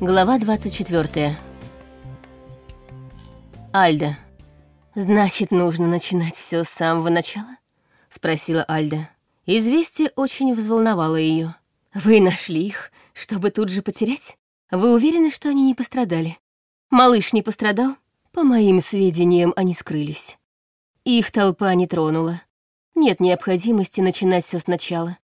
Глава 24. Альда. «Значит, нужно начинать все с самого начала?» — спросила Альда. Известие очень взволновало ее. «Вы нашли их, чтобы тут же потерять? Вы уверены, что они не пострадали? Малыш не пострадал? По моим сведениям, они скрылись. Их толпа не тронула. Нет необходимости начинать все сначала.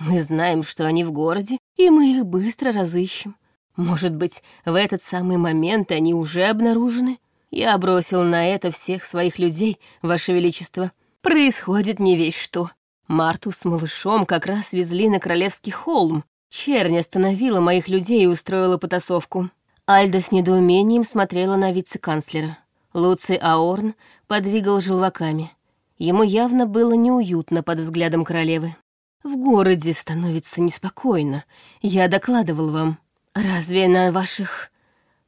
Мы знаем, что они в городе, и мы их быстро разыщем. Может быть, в этот самый момент они уже обнаружены? Я бросил на это всех своих людей, Ваше Величество. Происходит не весь что. Марту с малышом как раз везли на Королевский холм. Чернь остановила моих людей и устроила потасовку. Альда с недоумением смотрела на вице-канцлера. Луций Аорн подвигал желваками. Ему явно было неуютно под взглядом королевы. «В городе становится неспокойно. Я докладывал вам. Разве на ваших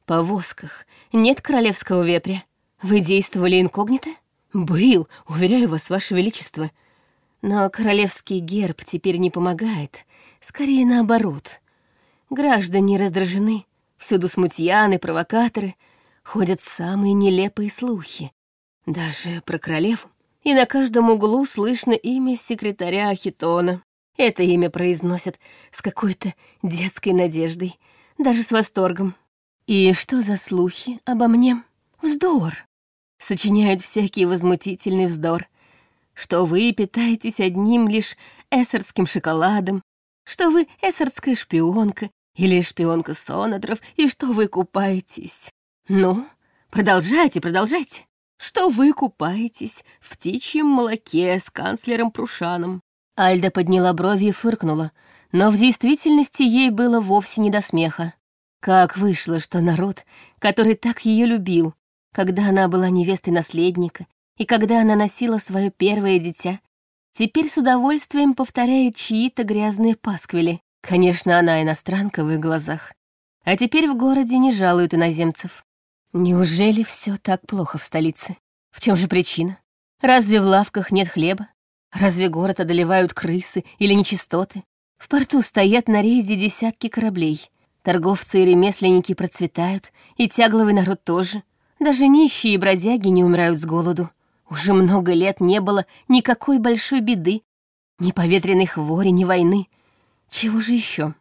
повозках нет королевского вепря? Вы действовали инкогнито? Был, уверяю вас, ваше величество. Но королевский герб теперь не помогает. Скорее наоборот. Граждане раздражены. Всюду смутьяны, провокаторы. Ходят самые нелепые слухи. Даже про королеву. И на каждом углу слышно имя секретаря Ахитона. Это имя произносят с какой-то детской надеждой, даже с восторгом. И что за слухи обо мне? Вздор. Сочиняют всякий возмутительный вздор. Что вы питаетесь одним лишь эссерским шоколадом, что вы эссерская шпионка или шпионка Сонадров, и что вы купаетесь. Ну, продолжайте, продолжайте. Что вы купаетесь в птичьем молоке с канцлером Прушаном. Альда подняла брови и фыркнула, но в действительности ей было вовсе не до смеха. Как вышло, что народ, который так ее любил, когда она была невестой наследника и когда она носила свое первое дитя, теперь с удовольствием повторяет чьи-то грязные пасквили. Конечно, она иностранка в их глазах. А теперь в городе не жалуют иноземцев. Неужели все так плохо в столице? В чем же причина? Разве в лавках нет хлеба? Разве город одолевают крысы или нечистоты? В порту стоят на рейде десятки кораблей. Торговцы и ремесленники процветают, и тягловый народ тоже. Даже нищие и бродяги не умирают с голоду. Уже много лет не было никакой большой беды, ни поветренной хвори, ни войны. Чего же еще?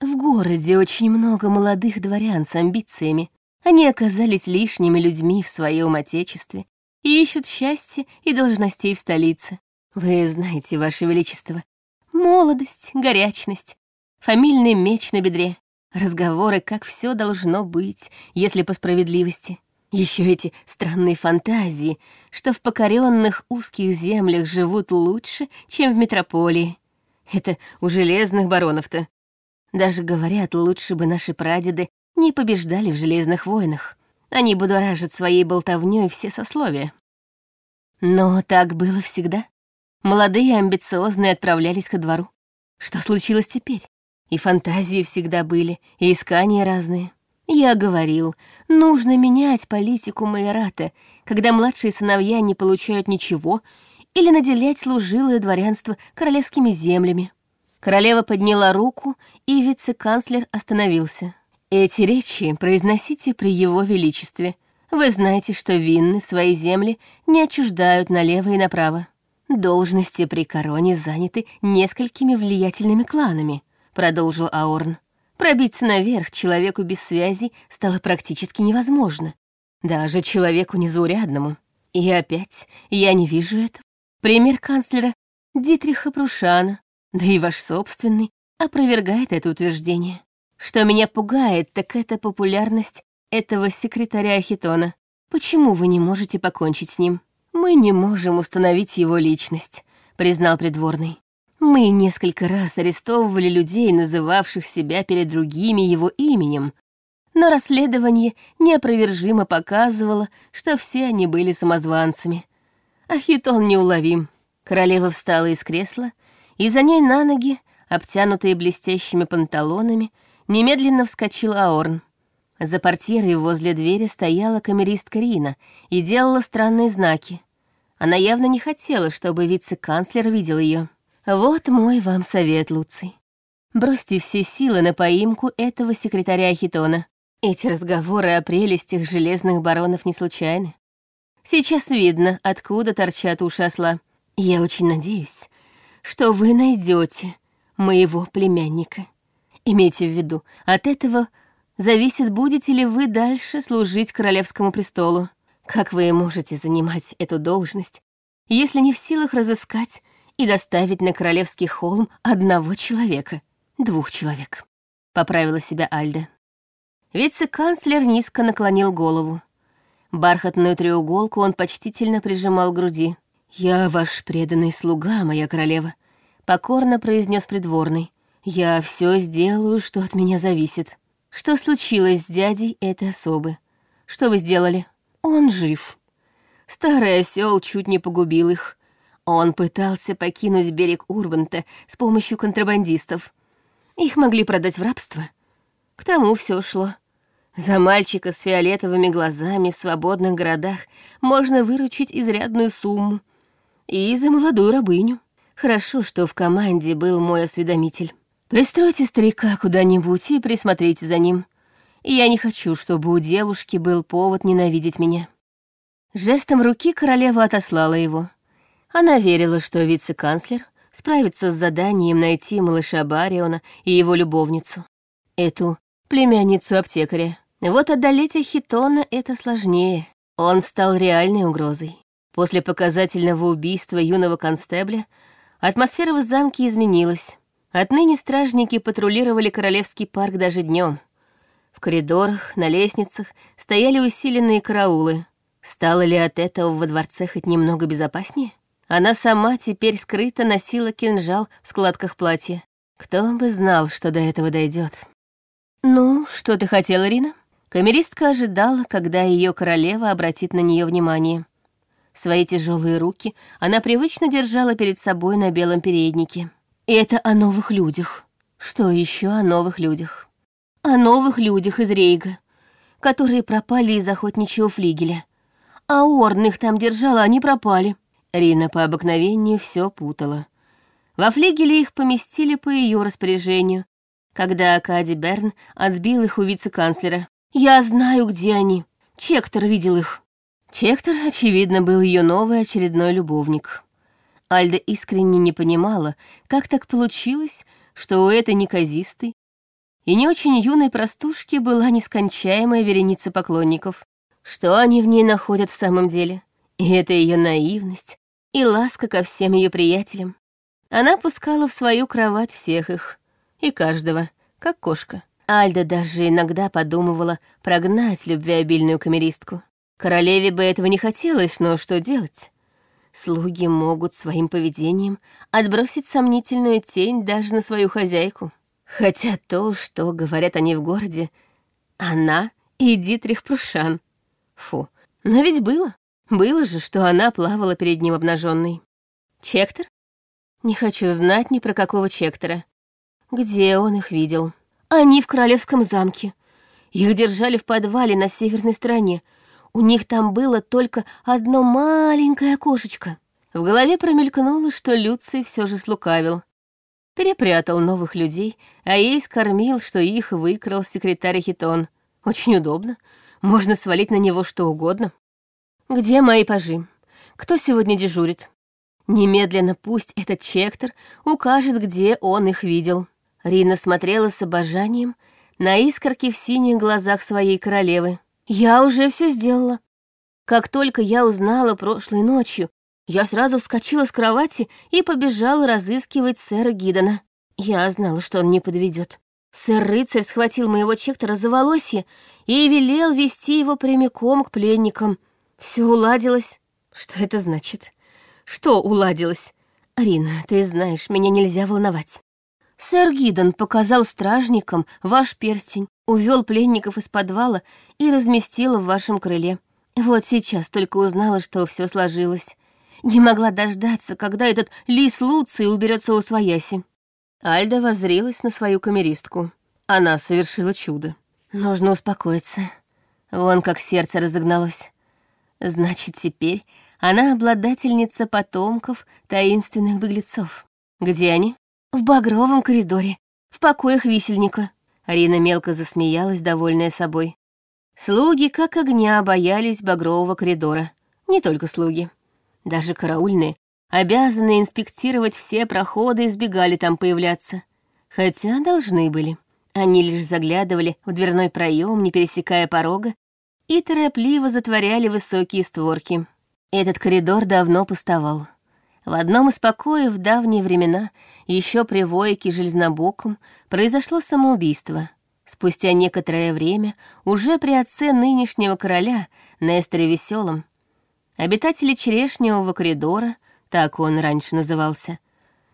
В городе очень много молодых дворян с амбициями. Они оказались лишними людьми в своем отечестве и ищут счастья и должностей в столице. Вы знаете, Ваше Величество, молодость, горячность, фамильный меч на бедре, разговоры, как все должно быть, если по справедливости. Еще эти странные фантазии, что в покоренных узких землях живут лучше, чем в метрополии. Это у железных баронов-то. Даже говорят, лучше бы наши прадеды не побеждали в железных войнах. Они будоражат своей болтовнёй все сословия. Но так было всегда. Молодые и амбициозные отправлялись ко двору. Что случилось теперь? И фантазии всегда были, и искания разные. Я говорил, нужно менять политику майората, когда младшие сыновья не получают ничего, или наделять служилое дворянство королевскими землями. Королева подняла руку, и вице-канцлер остановился. Эти речи произносите при его величестве. Вы знаете, что винны свои земли не отчуждают налево и направо. Должности при короне заняты несколькими влиятельными кланами, продолжил Аорн. Пробиться наверх человеку без связи стало практически невозможно. Даже человеку незаурядному. И опять я не вижу этого. Пример канцлера Дитриха Прушана, да и ваш собственный, опровергает это утверждение. Что меня пугает, так это популярность этого секретаря Хитона. Почему вы не можете покончить с ним? Мы не можем установить его личность, признал придворный. Мы несколько раз арестовывали людей, называвших себя перед другими его именем, но расследование неопровержимо показывало, что все они были самозванцами. А Хитон неуловим. Королева встала из кресла, и за ней на ноги, обтянутые блестящими панталонами, Немедленно вскочил Аорн. За портьерой возле двери стояла камеристка Рина и делала странные знаки. Она явно не хотела, чтобы вице-канцлер видел ее. «Вот мой вам совет, Луций. бросьте все силы на поимку этого секретаря Хитона. Эти разговоры о прелестях железных баронов не случайны. Сейчас видно, откуда торчат уши осла. Я очень надеюсь, что вы найдете моего племянника. Имейте в виду, от этого зависит, будете ли вы дальше служить королевскому престолу. Как вы можете занимать эту должность, если не в силах разыскать и доставить на королевский холм одного человека, двух человек? Поправила себя Альда. Вице-канцлер низко наклонил голову. Бархатную треуголку он почтительно прижимал к груди. «Я ваш преданный слуга, моя королева», — покорно произнес придворный. «Я все сделаю, что от меня зависит. Что случилось с дядей этой особы? Что вы сделали?» Он жив. Старый осел чуть не погубил их. Он пытался покинуть берег Урбанта с помощью контрабандистов. Их могли продать в рабство. К тому все шло. За мальчика с фиолетовыми глазами в свободных городах можно выручить изрядную сумму. И за молодую рабыню. Хорошо, что в команде был мой осведомитель. Пристройте старика куда-нибудь и присмотрите за ним и я не хочу, чтобы у девушки был повод ненавидеть меня». Жестом руки королева отослала его. Она верила, что вице-канцлер справится с заданием найти малыша Бариона и его любовницу, эту племянницу аптекаря. Вот одолеть Ахитона это сложнее. Он стал реальной угрозой. После показательного убийства юного констебля атмосфера в замке изменилась. Отныне стражники патрулировали Королевский парк даже днем. В коридорах, на лестницах стояли усиленные караулы. Стало ли от этого во дворце хоть немного безопаснее? Она сама теперь скрыто носила кинжал в складках платья. Кто бы знал, что до этого дойдет. «Ну, что ты хотела, Рина?» Камеристка ожидала, когда ее королева обратит на нее внимание. Свои тяжелые руки она привычно держала перед собой на белом переднике. И это о новых людях. Что еще о новых людях? О новых людях из Рейга, которые пропали из охотничьего флигеля. А Орн их там держала, они пропали. Рина по обыкновению все путала. Во флигеле их поместили по ее распоряжению, когда Акади Берн отбил их у вице-канцлера. «Я знаю, где они. Чектор видел их». Чектор, очевидно, был ее новый очередной любовник. Альда искренне не понимала, как так получилось, что у этой неказистой, и не очень юной простушки была нескончаемая вереница поклонников. Что они в ней находят в самом деле? И это ее наивность, и ласка ко всем ее приятелям. Она пускала в свою кровать всех их, и каждого, как кошка. Альда даже иногда подумывала прогнать любвеобильную камеристку. Королеве бы этого не хотелось, но что делать? Слуги могут своим поведением отбросить сомнительную тень даже на свою хозяйку. Хотя то, что говорят они в городе, она и Дитрих Прушан. Фу, но ведь было. Было же, что она плавала перед ним обнаженной. Чектор? Не хочу знать ни про какого Чектора. Где он их видел? Они в королевском замке. Их держали в подвале на северной стороне. У них там было только одно маленькое окошечко. В голове промелькнуло, что Люций все же слукавил перепрятал новых людей, а ей скормил, что их выкрал секретарь Хитон. Очень удобно. Можно свалить на него что угодно. Где мои пажи? Кто сегодня дежурит? Немедленно пусть этот чектор укажет, где он их видел. Рина смотрела с обожанием на искорки в синих глазах своей королевы. Я уже все сделала. Как только я узнала прошлой ночью, я сразу вскочила с кровати и побежала разыскивать сэра Гидона. Я знала, что он не подведет. Сэр-рыцарь схватил моего чектора за волосье и велел вести его прямиком к пленникам. Все уладилось. Что это значит? Что уладилось? Арина, ты знаешь, меня нельзя волновать. Сэр Гидон показал стражникам ваш перстень, увел пленников из подвала и разместил в вашем крыле. Вот сейчас только узнала, что все сложилось. Не могла дождаться, когда этот лис Луций уберется у свояси. Альда воззрилась на свою камеристку. Она совершила чудо. Нужно успокоиться. Вон как сердце разогналось. Значит, теперь она обладательница потомков таинственных беглецов. Где они? В багровом коридоре. в покоях висельника». Арина мелко засмеялась, довольная собой. Слуги как огня боялись багрового коридора. Не только слуги. Даже караульные, обязанные инспектировать все проходы, избегали там появляться. Хотя должны были. Они лишь заглядывали в дверной проем, не пересекая порога, и торопливо затворяли высокие створки. Этот коридор давно пустовал. В одном из покоев в давние времена, еще при войке железнобоком, произошло самоубийство. Спустя некоторое время, уже при отце нынешнего короля, Несторе Веселом, обитатели черешневого коридора, так он раньше назывался,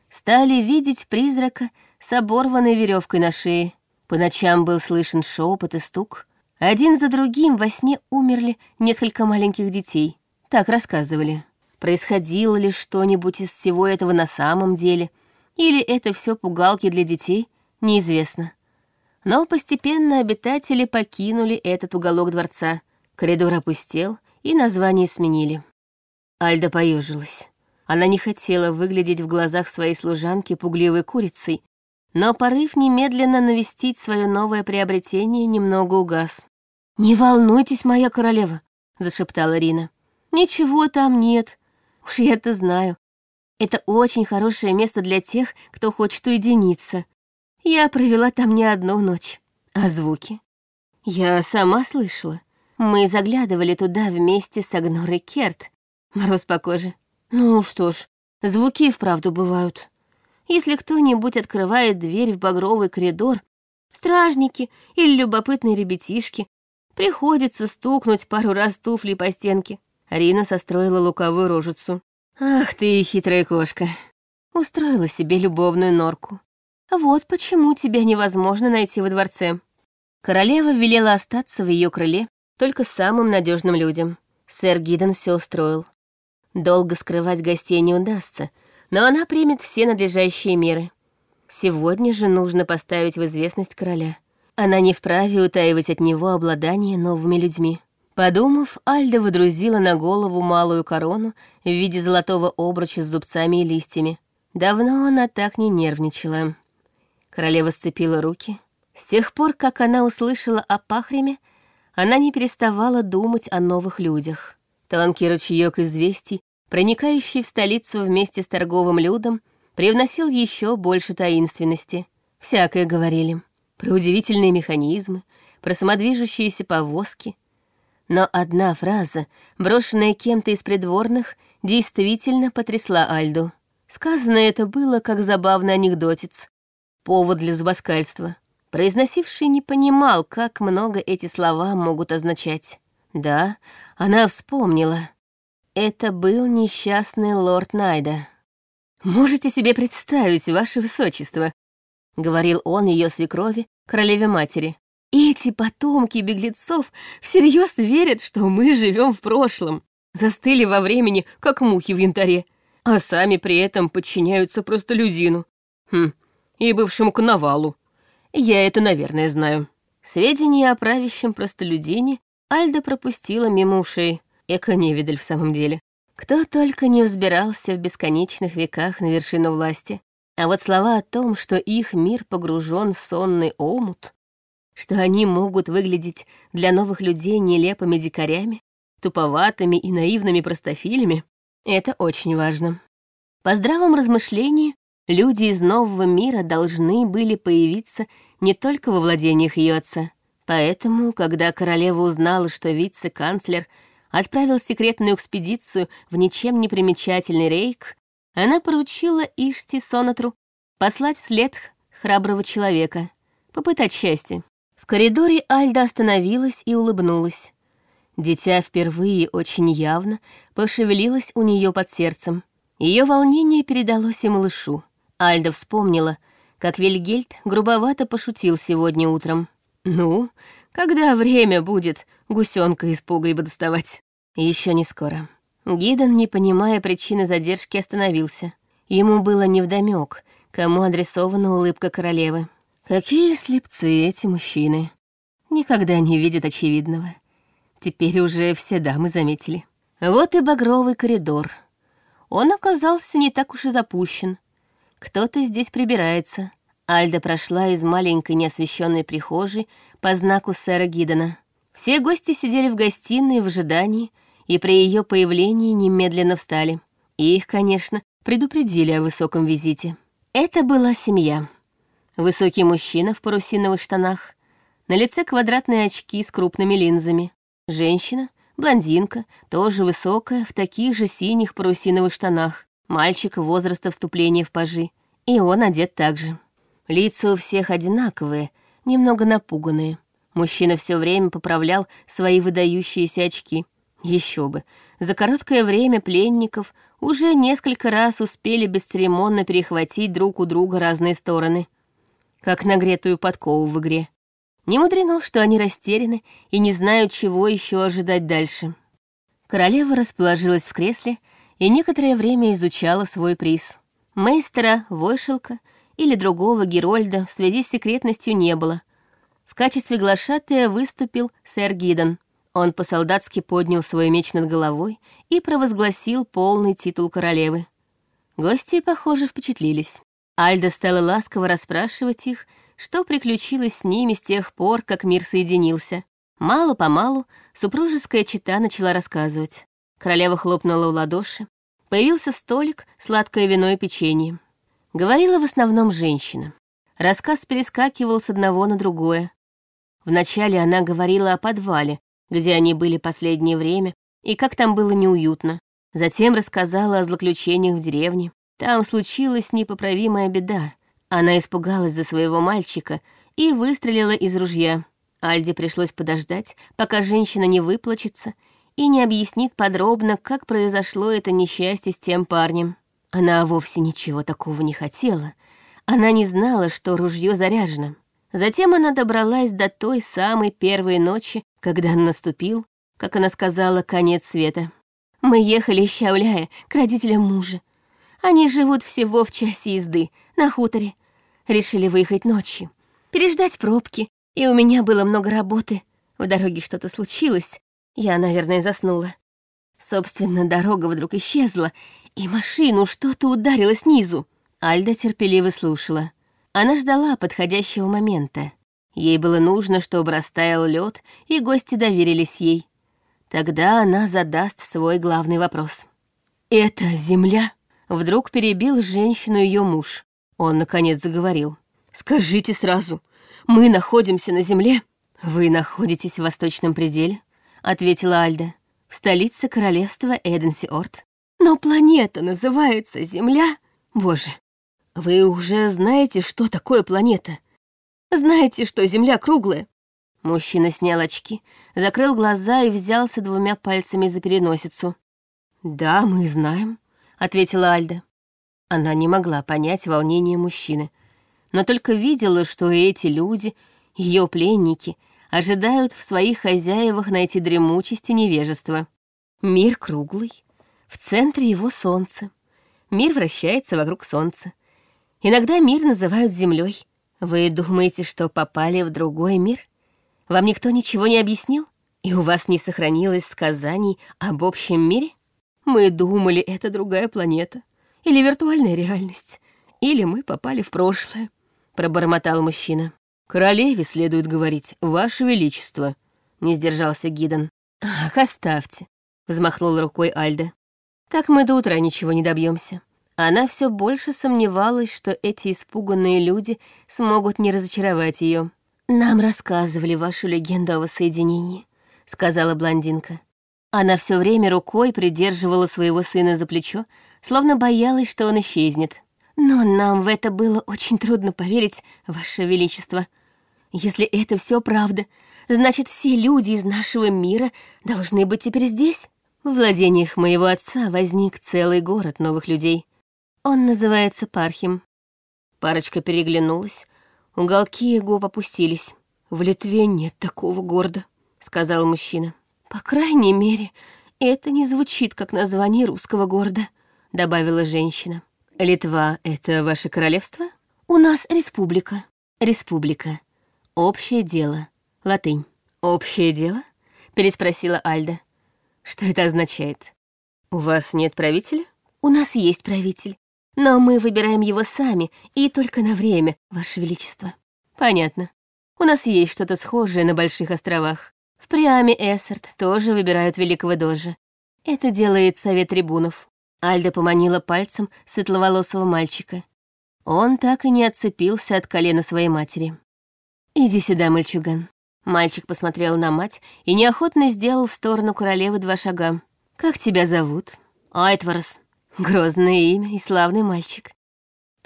стали видеть призрака с оборванной веревкой на шее. По ночам был слышен шепот и стук. Один за другим во сне умерли несколько маленьких детей. Так рассказывали. Происходило ли что-нибудь из всего этого на самом деле, или это все пугалки для детей, неизвестно. Но постепенно обитатели покинули этот уголок дворца. Коридор опустел, и название сменили. Альда поежилась. Она не хотела выглядеть в глазах своей служанки пугливой курицей, но порыв немедленно навестить свое новое приобретение немного угас. «Не волнуйтесь, моя королева», — зашептала Рина. «Ничего там нет. Уж я это знаю. Это очень хорошее место для тех, кто хочет уединиться. Я провела там не одну ночь. А звуки? Я сама слышала. Мы заглядывали туда вместе с Агнорой Керт. Мороз по коже. Ну что ж, звуки вправду бывают. Если кто-нибудь открывает дверь в багровый коридор, стражники или любопытные ребятишки, приходится стукнуть пару раз туфли по стенке. Рина состроила луковую рожицу. «Ах ты, хитрая кошка!» Устроила себе любовную норку. «Вот почему тебя невозможно найти во дворце». Королева велела остаться в ее крыле только самым надежным людям. Сэр Гиден все устроил. Долго скрывать гостей не удастся, но она примет все надлежащие меры. Сегодня же нужно поставить в известность короля. Она не вправе утаивать от него обладание новыми людьми. Подумав, Альда выдрузила на голову малую корону в виде золотого обруча с зубцами и листьями. Давно она так не нервничала. Королева сцепила руки. С тех пор, как она услышала о пахреме, она не переставала думать о новых людях. Тонкий ручеёк известий, проникающий в столицу вместе с торговым людом, привносил еще больше таинственности. Всякое говорили. Про удивительные механизмы, про самодвижущиеся повозки — но одна фраза, брошенная кем-то из придворных, действительно потрясла Альду. Сказано это было как забавный анекдотец, повод для зубоскальства. Произносивший не понимал, как много эти слова могут означать. Да, она вспомнила. Это был несчастный лорд Найда. «Можете себе представить, ваше высочество», — говорил он ее свекрови, королеве-матери. Эти потомки беглецов всерьез верят, что мы живем в прошлом, застыли во времени, как мухи в янтаре, а сами при этом подчиняются простолюдину. Хм, и бывшему коновалу. Я это, наверное, знаю. Сведения о правящем простолюдине Альда пропустила мимо ушей. Эко-невидаль в самом деле. Кто только не взбирался в бесконечных веках на вершину власти. А вот слова о том, что их мир погружен в сонный омут, что они могут выглядеть для новых людей нелепыми дикарями, туповатыми и наивными простофилями, это очень важно. По здравом размышлении, люди из нового мира должны были появиться не только во владениях ее отца. Поэтому, когда королева узнала, что вице-канцлер отправил секретную экспедицию в ничем не примечательный рейк, она поручила Ишти Сонатру послать вслед храброго человека, попытать счастье. В коридоре Альда остановилась и улыбнулась. Дитя впервые очень явно пошевелилось у нее под сердцем. Ее волнение передалось и малышу. Альда вспомнила, как Вильгельд грубовато пошутил сегодня утром. «Ну, когда время будет гусенка из погреба доставать?» Еще не скоро. Гидон, не понимая причины задержки, остановился. Ему было невдомёк, кому адресована улыбка королевы. Какие слепцы эти мужчины. Никогда не видят очевидного. Теперь уже все дамы заметили. Вот и багровый коридор. Он оказался не так уж и запущен. Кто-то здесь прибирается. Альда прошла из маленькой неосвещенной прихожей по знаку сэра Гидона. Все гости сидели в гостиной в ожидании, и при ее появлении немедленно встали. И их, конечно, предупредили о высоком визите. Это была семья. Высокий мужчина в парусиновых штанах, на лице квадратные очки с крупными линзами. Женщина, блондинка, тоже высокая, в таких же синих парусиновых штанах. Мальчик возраста вступления в пажи. И он одет так же. Лица у всех одинаковые, немного напуганные. Мужчина все время поправлял свои выдающиеся очки. Еще бы, за короткое время пленников уже несколько раз успели бесцеремонно перехватить друг у друга разные стороны, как нагретую подкову в игре. Не мудрено, что они растеряны и не знают, чего еще ожидать дальше. Королева расположилась в кресле и некоторое время изучала свой приз. Мейстера, Войшелка или другого Герольда в связи с секретностью не было. В качестве глашатая выступил сэр Гидон. Он по-солдатски поднял свой меч над головой и провозгласил полный титул королевы. Гости, похоже, впечатлились. Альда стала ласково расспрашивать их, что приключилось с ними с тех пор, как мир соединился. Мало-помалу супружеская чита начала рассказывать. Королева хлопнула в ладоши. Появился столик, сладкое вино и печенье. Говорила в основном женщина. Рассказ перескакивал с одного на другое. Вначале она говорила о подвале, где они были последнее время, и как там было неуютно. Затем рассказала о злоключениях в деревне. Там случилась непоправимая беда. Она испугалась за своего мальчика и выстрелила из ружья. Альде пришлось подождать, пока женщина не выплачется и не объяснит подробно, как произошло это несчастье с тем парнем. Она вовсе ничего такого не хотела. Она не знала, что ружье заряжено. Затем она добралась до той самой первой ночи, когда наступил, как она сказала, конец света. Мы ехали из Щауляя к родителям мужа. Они живут всего в часе езды, на хуторе. Решили выехать ночью, переждать пробки, и у меня было много работы. В дороге что-то случилось, я, наверное, заснула. Собственно, дорога вдруг исчезла, и машину что-то ударило снизу. Альда терпеливо слушала. Она ждала подходящего момента. Ей было нужно, чтобы растаял лед, и гости доверились ей. Тогда она задаст свой главный вопрос. «Это земля?» Вдруг перебил женщину ее муж. Он, наконец, заговорил. «Скажите сразу, мы находимся на земле?» «Вы находитесь в восточном пределе», — ответила Альда в столице королевства Эденсиорт. Но планета называется Земля. Боже, вы уже знаете, что такое планета? Знаете, что Земля круглая? Мужчина снял очки, закрыл глаза и взялся двумя пальцами за переносицу. «Да, мы знаем», — ответила Альда. Она не могла понять волнение мужчины, но только видела, что эти люди, ее пленники, ожидают в своих хозяевах найти дремучесть и невежество. Мир круглый, в центре его солнце. Мир вращается вокруг солнца. Иногда мир называют землей. Вы думаете, что попали в другой мир? Вам никто ничего не объяснил? И у вас не сохранилось сказаний об общем мире? Мы думали, это другая планета. Или виртуальная реальность. Или мы попали в прошлое, — пробормотал мужчина. «Королеве следует говорить, Ваше Величество», — не сдержался Гидон. «Ах, оставьте», — взмахнула рукой Альда. «Так мы до утра ничего не добьемся. Она все больше сомневалась, что эти испуганные люди смогут не разочаровать ее. «Нам рассказывали вашу легенду о воссоединении», — сказала блондинка. Она все время рукой придерживала своего сына за плечо, словно боялась, что он исчезнет. «Но нам в это было очень трудно поверить, Ваше Величество. Если это все правда, значит, все люди из нашего мира должны быть теперь здесь». В владениях моего отца возник целый город новых людей. Он называется Пархим. Парочка переглянулась, уголки губ опустились. «В Литве нет такого города», — сказал мужчина. «По крайней мере, это не звучит как название русского города», — добавила женщина. «Литва — это ваше королевство?» «У нас республика». «Республика. Общее дело. Латынь». «Общее дело?» — переспросила Альда. «Что это означает? У вас нет правителя?» «У нас есть правитель. Но мы выбираем его сами и только на время, Ваше Величество. Понятно. У нас есть что-то схожее на Больших островах. В Приаме Эссерт тоже выбирают великого дожа. Это делает совет трибунов. Альда поманила пальцем светловолосого мальчика. Он так и не отцепился от колена своей матери. «Иди сюда, мальчуган». Мальчик посмотрел на мать и неохотно сделал в сторону королевы два шага. «Как тебя зовут?» «Айтворос». «Грозное имя и славный мальчик.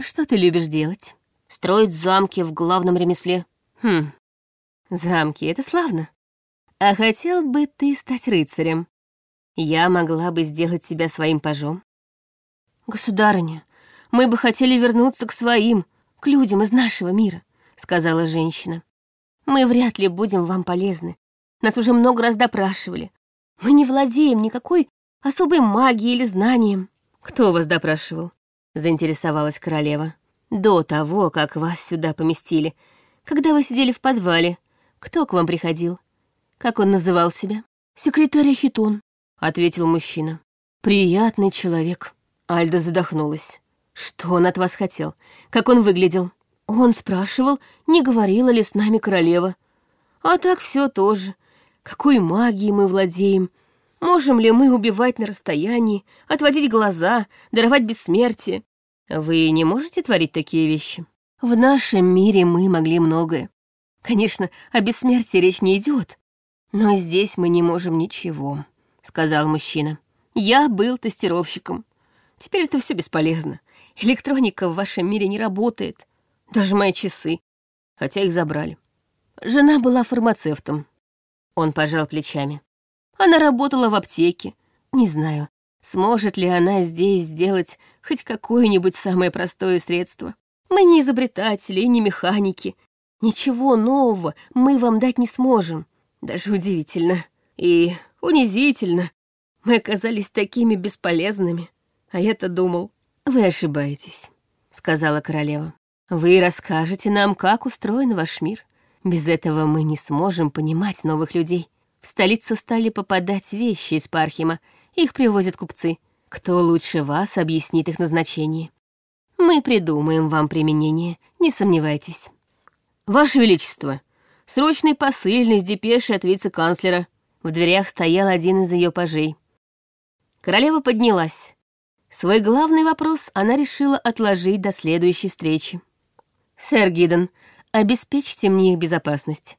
Что ты любишь делать?» «Строить замки в главном ремесле». «Хм, замки — это славно. А хотел бы ты стать рыцарем? Я могла бы сделать себя своим пажом». «Государыня, мы бы хотели вернуться к своим, к людям из нашего мира», — сказала женщина. Мы вряд ли будем вам полезны. Нас уже много раз допрашивали. Мы не владеем никакой особой магией или знанием. Кто вас допрашивал? Заинтересовалась королева. До того, как вас сюда поместили. Когда вы сидели в подвале, кто к вам приходил? Как он называл себя? Секретарь Ахитон, ответил мужчина. Приятный человек. Альда задохнулась. Что он от вас хотел? Как он выглядел? Он спрашивал, не говорила ли с нами королева. А так все тоже. Какой магией мы владеем? Можем ли мы убивать на расстоянии, отводить глаза, даровать бессмертие? Вы не можете творить такие вещи? В нашем мире мы могли многое. Конечно, о бессмертии речь не идет, но здесь мы не можем ничего, сказал мужчина. Я был тестировщиком. Теперь это все бесполезно. Электроника в вашем мире не работает. Даже мои часы, хотя их забрали. Жена была фармацевтом. Он пожал плечами. Она работала в аптеке. Не знаю, сможет ли она здесь сделать хоть какое-нибудь самое простое средство. Мы не изобретатели и не механики. Ничего нового мы вам дать не сможем. Даже удивительно и унизительно. Мы оказались такими бесполезными. А я-то думал, вы ошибаетесь, сказала королева. Вы расскажете нам, как устроен ваш мир. Без этого мы не сможем понимать новых людей. В столицу стали попадать вещи из Пархима, их привозят купцы. Кто лучше вас объяснит их назначение? Мы придумаем вам применение, не сомневайтесь. Ваше Величество, срочный посыльный с депешей от вице-канцлера. В дверях стоял один из ее пажей. Королева поднялась. Свой главный вопрос она решила отложить до следующей встречи. «Сэр Гидден, обеспечьте мне их безопасность.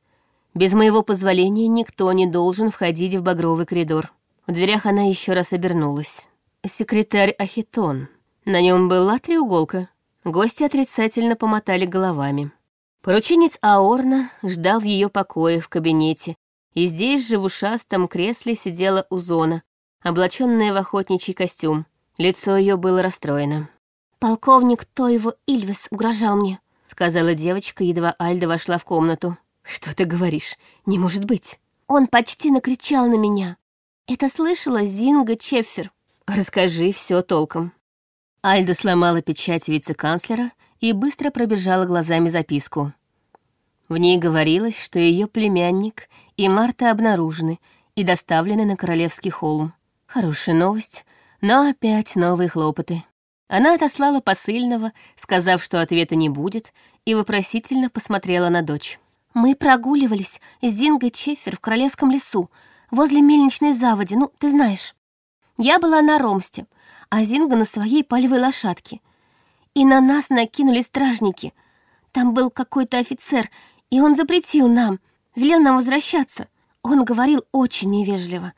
Без моего позволения никто не должен входить в багровый коридор». В дверях она еще раз обернулась. «Секретарь Ахитон. На нем была треуголка». Гости отрицательно помотали головами. Порученец Аорна ждал в ее покое в кабинете, и здесь же в ушастом кресле сидела Узона, облаченная в охотничий костюм. Лицо ее было расстроено. «Полковник Тойво Ильвес угрожал мне», сказала девочка, едва Альда вошла в комнату. «Что ты говоришь? Не может быть!» «Он почти накричал на меня. Это слышала Зинга Чеффер». «Расскажи все толком». Альда сломала печать вице-канцлера и быстро пробежала глазами записку. В ней говорилось, что ее племянник и Марта обнаружены и доставлены на Королевский холм. Хорошая новость, но опять новые хлопоты. Она отослала посыльного, сказав, что ответа не будет, и вопросительно посмотрела на дочь. «Мы прогуливались с Зингой Чеффер в Королевском лесу, возле мельничной заводи, ну, ты знаешь. Я была на Ромсте, а Зинга на своей полевой лошадке. И на нас накинули стражники. Там был какой-то офицер, и он запретил нам, велел нам возвращаться. Он говорил очень невежливо.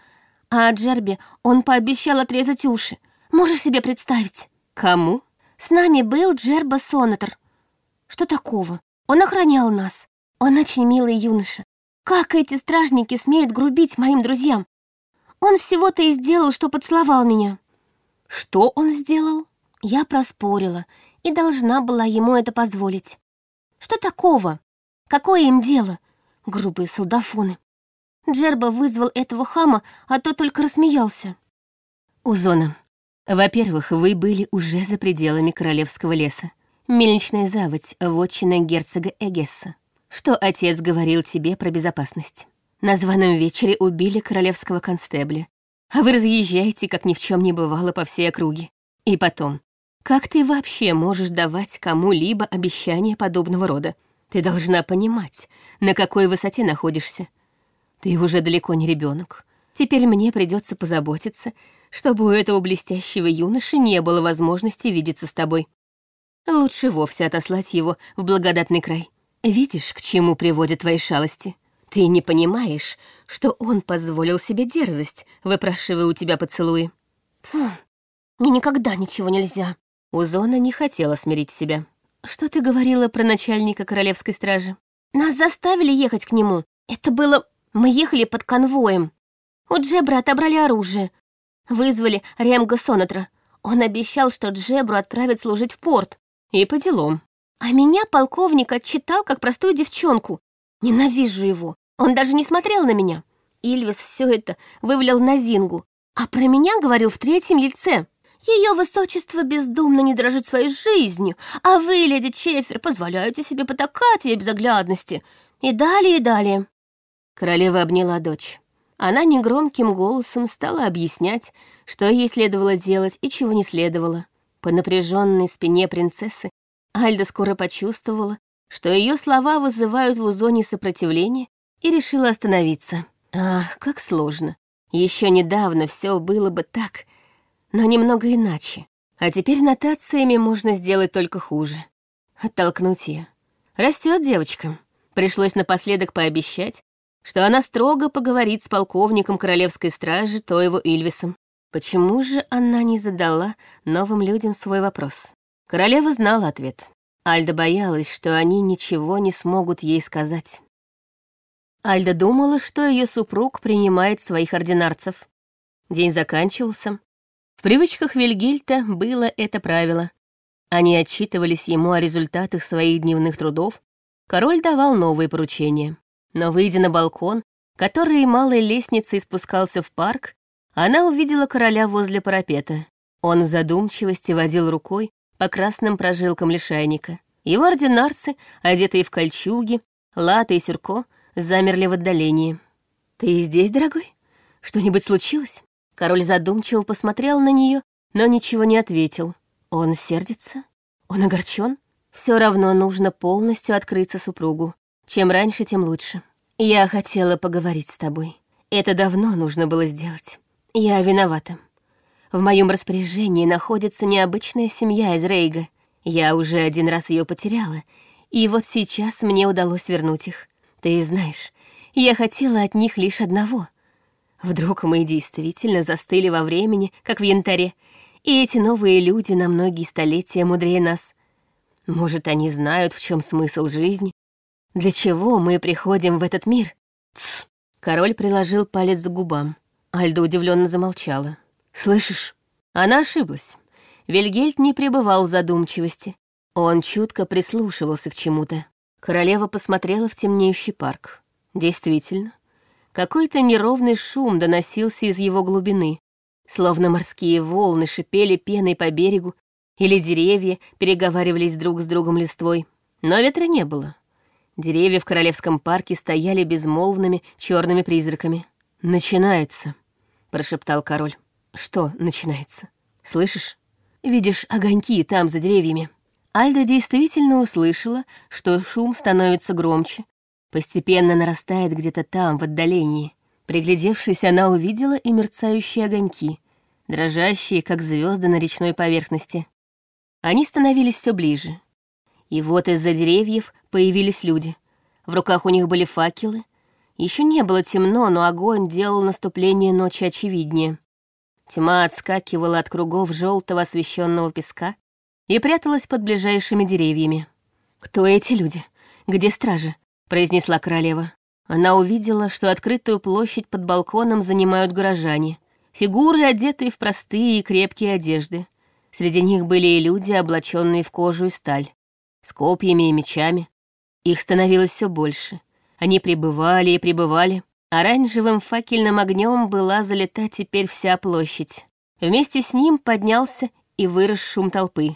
А Джерби он пообещал отрезать уши. Можешь себе представить?» «Кому?» «С нами был Джерба Сонатор». «Что такого? Он охранял нас. Он очень милый юноша. Как эти стражники смеют грубить моим друзьям? Он всего-то и сделал, что поцеловал меня». «Что он сделал?» Я проспорила и должна была ему это позволить. «Что такого? Какое им дело? Грубые солдафоны». Джерба вызвал этого хама, а тот только рассмеялся. «Узона, во-первых, вы были уже за пределами Королевского леса. Мельничная заводь, вотчина герцога Эгесса. Что отец говорил тебе про безопасность? На званом вечере убили королевского констебля, а вы разъезжаете, как ни в чем не бывало, по всей округе. И потом, Как ты вообще можешь давать кому-либо обещания подобного рода? Ты должна понимать, на какой высоте находишься. Ты уже далеко не ребенок. Теперь мне придется позаботиться, чтобы у этого блестящего юноши не было возможности видеться с тобой. Лучше вовсе отослать его в благодатный край. Видишь, к чему приводят твои шалости? Ты не понимаешь, что он позволил себе дерзость, выпрашивая у тебя поцелуи. Фу, мне никогда ничего нельзя. Узона не хотела смирить себя. Что ты говорила про начальника королевской стражи? Нас заставили ехать к нему. Это было... Мы ехали под конвоем. У Джебра отобрали оружие. Вызвали Ремга Сонатра. Он обещал, что Джебру отправят служить в порт. И по делам. А меня полковник отчитал как простую девчонку. Ненавижу его. Он даже не смотрел на меня. Ильвис все это вывалил на Зингу, а про меня говорил в третьем лице. Ее высочество бездумно не дрожит своей жизнью, а вы, леди Чефер, позволяете себе потакать ей безоглядности. И далее, и далее. Королева обняла дочь. Она негромким голосом стала объяснять, что ей следовало делать и чего не следовало. По напряженной спине принцессы Альда скоро почувствовала, что ее слова вызывают в Узоне сопротивление, и решила остановиться. Ах, как сложно. Еще недавно все было бы так, но немного иначе. А теперь нотациями можно сделать только хуже. Оттолкнуть ее. Растет девочка. Пришлось напоследок пообещать, что она строго поговорит с полковником королевской стражи Тоево Ильвисом. Почему же она не задала новым людям свой вопрос? Королева знала ответ. Альда боялась, что они ничего не смогут ей сказать. Альда думала, что ее супруг принимает своих ординарцев. День заканчивался. В привычках Вильгельта было это правило. Они отчитывались ему о результатах своих дневных трудов. Король давал новые поручения. Но, выйдя на балкон, который малой лестницей спускался в парк, она увидела короля возле парапета. Он в задумчивости водил рукой по красным прожилкам лишайника. Его ординарцы, одетые в кольчуги, латы и сюрко, замерли в отдалении. «Ты здесь, дорогой? Что-нибудь случилось?» Король задумчиво посмотрел на нее, но ничего не ответил. Он сердится? Он огорчен? Все равно нужно полностью открыться супругу. Чем раньше, тем лучше. Я хотела поговорить с тобой. Это давно нужно было сделать. Я виновата. В моем распоряжении находится необычная семья из Рейга. Я уже один раз ее потеряла, и вот сейчас мне удалось вернуть их. Ты знаешь, я хотела от них лишь одного. Вдруг мы действительно застыли во времени, как в янтаре, и эти новые люди на многие столетия мудрее нас. Может, они знают, в чем смысл жизни? Для чего мы приходим в этот мир? Тс! Король приложил палец к губам. Альда удивленно замолчала. «Слышишь?» Она ошиблась. Вильгельд не пребывал в задумчивости. Он чутко прислушивался к чему-то. Королева посмотрела в темнеющий парк. Действительно, какой-то неровный шум доносился из его глубины, словно морские волны шипели пеной по берегу, или деревья переговаривались друг с другом листвой. Но ветра не было. Деревья в Королевском парке стояли безмолвными черными призраками. «Начинается», прошептал король. Что начинается? Слышишь? Видишь огоньки там за деревьями? Альда действительно услышала, что шум становится громче, постепенно нарастает где-то там, в отдалении. Приглядевшись, она увидела и мерцающие огоньки, дрожащие, как звезды на речной поверхности. Они становились все ближе. И вот из-за деревьев появились люди. В руках у них были факелы, еще не было темно, но огонь делал наступление ночи очевиднее. Тьма отскакивала от кругов желтого освещенного песка и пряталась под ближайшими деревьями. «Кто эти люди? Где стражи?» — произнесла королева. Она увидела, что открытую площадь под балконом занимают горожане. Фигуры, одетые в простые и крепкие одежды. Среди них были и люди, облаченные в кожу и сталь, с копьями и мечами. Их становилось все больше — они прибывали и прибывали. Оранжевым факельным огнем была залита теперь вся площадь. Вместе с ним поднялся и вырос шум толпы.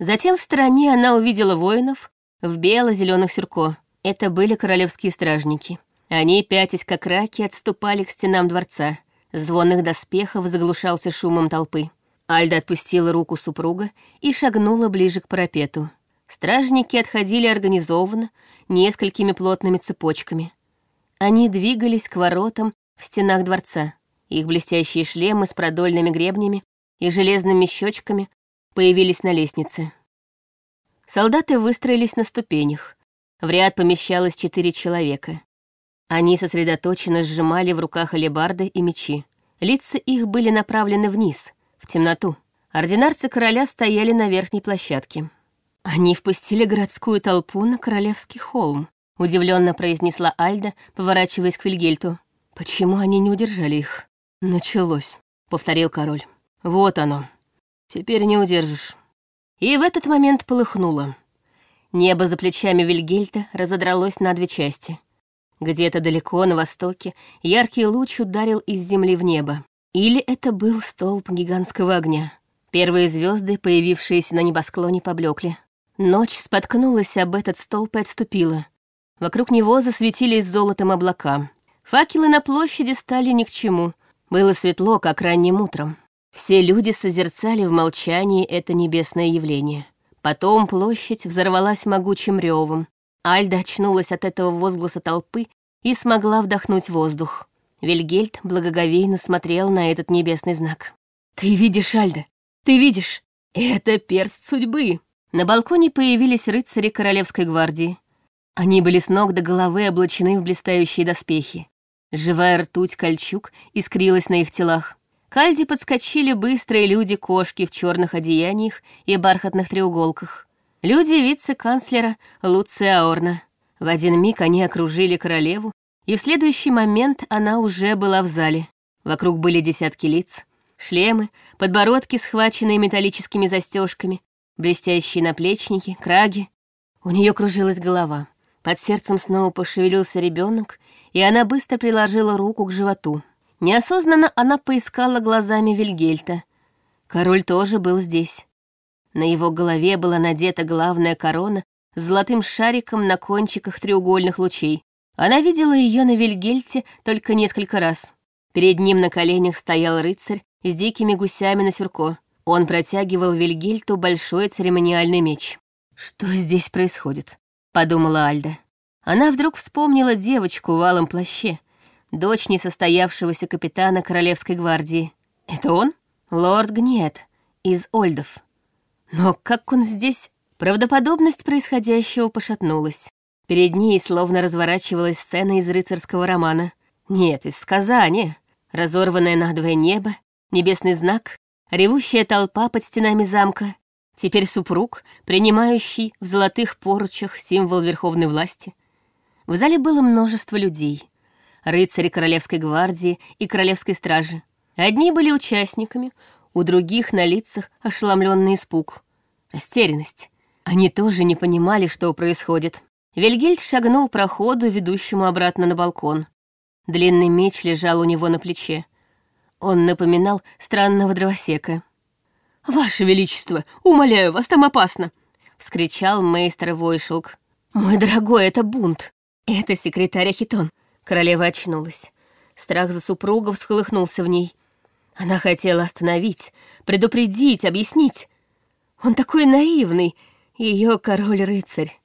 Затем в стороне она увидела воинов в бело-зеленых сюрко. Это были королевские стражники. Они, пятясь как раки, отступали к стенам дворца. Звон их доспехов заглушался шумом толпы. Альда отпустила руку супруга и шагнула ближе к парапету. Стражники отходили организованно, несколькими плотными цепочками. Они двигались к воротам в стенах дворца. Их блестящие шлемы с продольными гребнями и железными щечками появились на лестнице. Солдаты выстроились на ступенях. В ряд помещалось четыре человека. Они сосредоточенно сжимали в руках алебарды и мечи. Лица их были направлены вниз, в темноту. Ординарцы короля стояли на верхней площадке. Они впустили городскую толпу на Королевский холм, удивленно произнесла Альда, поворачиваясь к Вильгельту. Почему они не удержали их? Началось, повторил король. Вот оно. Теперь не удержишь. И в этот момент полыхнуло. Небо за плечами Вильгельта разодралось на две части. Где-то далеко на востоке яркий луч ударил из земли в небо. Или это был столб гигантского огня. Первые звезды, появившиеся на небосклоне, поблекли. Ночь споткнулась об этот столб и отступила. Вокруг него засветились золотом облака. Факелы на площади стали ни к чему. Было светло, как ранним утром. Все люди созерцали в молчании это небесное явление. Потом площадь взорвалась могучим ревом. Альда очнулась от этого возгласа толпы и смогла вдохнуть воздух. Вильгельд благоговейно смотрел на этот небесный знак. «Ты видишь, Альда? Ты видишь? Это перст судьбы!» На балконе появились рыцари Королевской гвардии. Они были с ног до головы облачены в блистающие доспехи. Живая ртуть кольчуг искрилась на их телах. К Альде подскочили быстрые люди-кошки в черных одеяниях и бархатных треуголках. Люди вице-канцлера Луция Аорна. В один миг они окружили королеву, и в следующий момент она уже была в зале. Вокруг были десятки лиц, шлемы, подбородки, схваченные металлическими застежками, блестящие наплечники, краги. У нее кружилась голова. Под сердцем снова пошевелился ребенок, и она быстро приложила руку к животу. Неосознанно она поискала глазами Вильгельта. Король тоже был здесь. На его голове была надета главная корона с золотым шариком на кончиках треугольных лучей. Она видела ее на Вильгельте только несколько раз. Перед ним на коленях стоял рыцарь с дикими гусями на сюрко. Он протягивал Вильгельту большой церемониальный меч. «Что здесь происходит?» — подумала Альда. Она вдруг вспомнила девочку в алом плаще, дочь несостоявшегося капитана Королевской гвардии. «Это он? Лорд Гнет, из Ольдов. Но как он здесь...» Правдоподобность происходящего пошатнулась. Перед ней словно разворачивалась сцена из рыцарского романа. Нет, из сказания. Разорванное надвое небо, небесный знак, ревущая толпа под стенами замка, теперь супруг, принимающий в золотых поручах символ верховной власти. В зале было множество людей. Рыцари Королевской гвардии и Королевской стражи. Одни были участниками, у других на лицах ошеломленный испуг. Растерянность. Они тоже не понимали, что происходит. Вильгельд шагнул проходу, ведущему обратно на балкон. Длинный меч лежал у него на плече. Он напоминал странного дровосека. «Ваше Величество, умоляю вас, там опасно!» — вскричал мейстер Войшелк. «Мой дорогой, это бунт! Это секретарь Ахитон!» Королева очнулась. Страх за супруга всколыхнулся в ней. Она хотела остановить, предупредить, объяснить. Он такой наивный, ее король-рыцарь.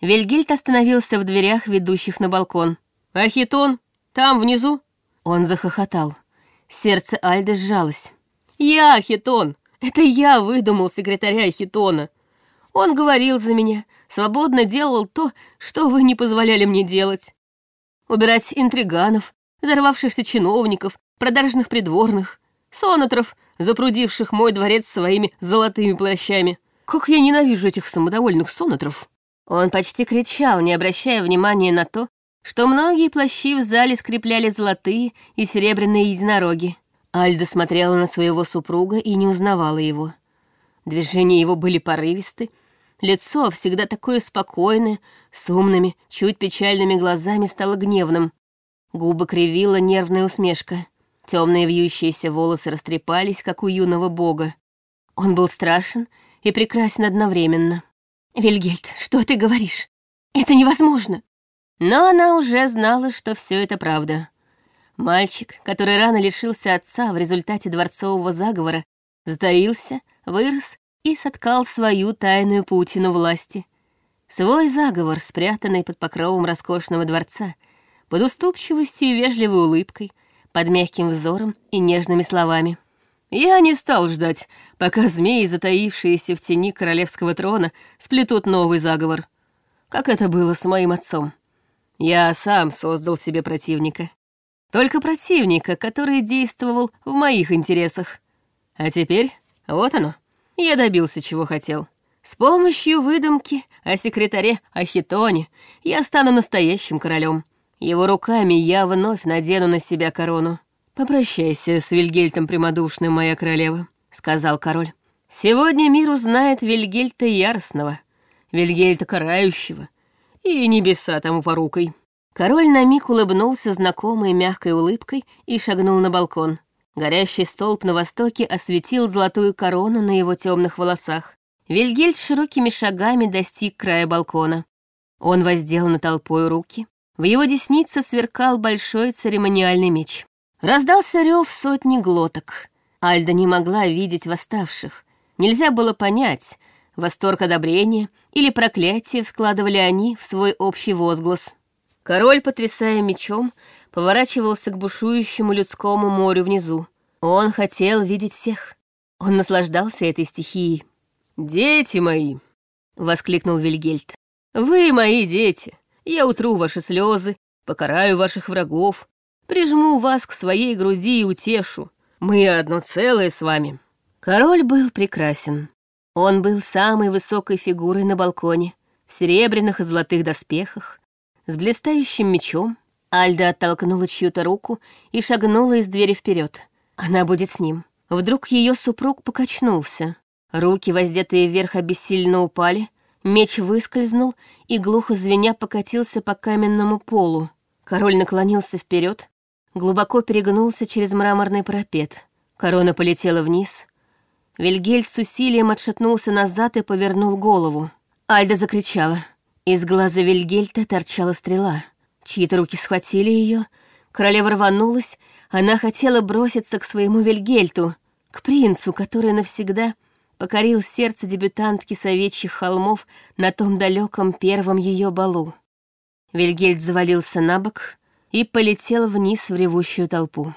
Вильгельд остановился в дверях, ведущих на балкон. «Ахитон, там, внизу?» Он захохотал. Сердце Альды сжалось. «Я Хитон! Это я выдумал секретаря Хитона. Он говорил за меня, свободно делал то, что вы не позволяли мне делать. Убирать интриганов, взорвавшихся чиновников, продажных придворных, сонатров, запрудивших мой дворец своими золотыми плащами. Как я ненавижу этих самодовольных сонатров!» Он почти кричал, не обращая внимания на то, что многие плащи в зале скрепляли золотые и серебряные единороги. Альда смотрела на своего супруга и не узнавала его. Движения его были порывисты, лицо, всегда такое спокойное, с умными, чуть печальными глазами, стало гневным. Губы кривила нервная усмешка. Темные вьющиеся волосы растрепались, как у юного бога. Он был страшен и прекрасен одновременно. «Вильгельд, что ты говоришь? Это невозможно!» Но она уже знала, что все это правда. Мальчик, который рано лишился отца в результате дворцового заговора, затаился, вырос и соткал свою тайную паутину власти. Свой заговор, спрятанный под покровом роскошного дворца, под уступчивостью и вежливой улыбкой, под мягким взором и нежными словами. Я не стал ждать, пока змеи, затаившиеся в тени королевского трона, сплетут новый заговор. Как это было с моим отцом. Я сам создал себе противника. Только противника, который действовал в моих интересах. А теперь вот оно. Я добился, чего хотел. С помощью выдумки о секретаре Ахитоне я стану настоящим королем. Его руками я вновь надену на себя корону. «Попрощайся с Вильгельтом Прямодушным, моя королева», — сказал король. «Сегодня мир узнает Вильгельта Яростного, Вильгельта Карающего, и небеса тому порукой». Король на миг улыбнулся знакомой мягкой улыбкой и шагнул на балкон. Горящий столб на востоке осветил золотую корону на его темных волосах. Вильгельд широкими шагами достиг края балкона. Он воздел на толпой руки. В его деснице сверкал большой церемониальный меч. Раздался рев сотни глоток. Альда не могла видеть восставших. Нельзя было понять, восторг одобрения или проклятие вкладывали они в свой общий возглас. Король, потрясая мечом, поворачивался к бушующему людскому морю внизу. Он хотел видеть всех. Он наслаждался этой стихией. «Дети мои!» — воскликнул Вильгельд. «Вы мои дети! Я утру ваши слезы, покараю ваших врагов, прижму вас к своей груди и утешу. Мы одно целое с вами». Король был прекрасен. Он был самой высокой фигурой на балконе, в серебряных и золотых доспехах, с блистающим мечом, Альда оттолкнула чью-то руку и шагнула из двери вперед. Она будет с ним. Вдруг ее супруг покачнулся. Руки, воздетые вверх, обессильно упали, меч выскользнул и, глухо звеня, покатился по каменному полу. Король наклонился вперед, глубоко перегнулся через мраморный парапет. Корона полетела вниз. Вильгельд с усилием отшатнулся назад и повернул голову. Альда закричала. Из глаза Вильгельта торчала стрела. Чьи-то руки схватили ее. Королева рванулась. Она хотела броситься к своему Вильгельту, к принцу, который навсегда покорил сердце дебютантки советчих холмов на том далеком первом ее балу. Вильгельд завалился на бок и полетел вниз в ревущую толпу.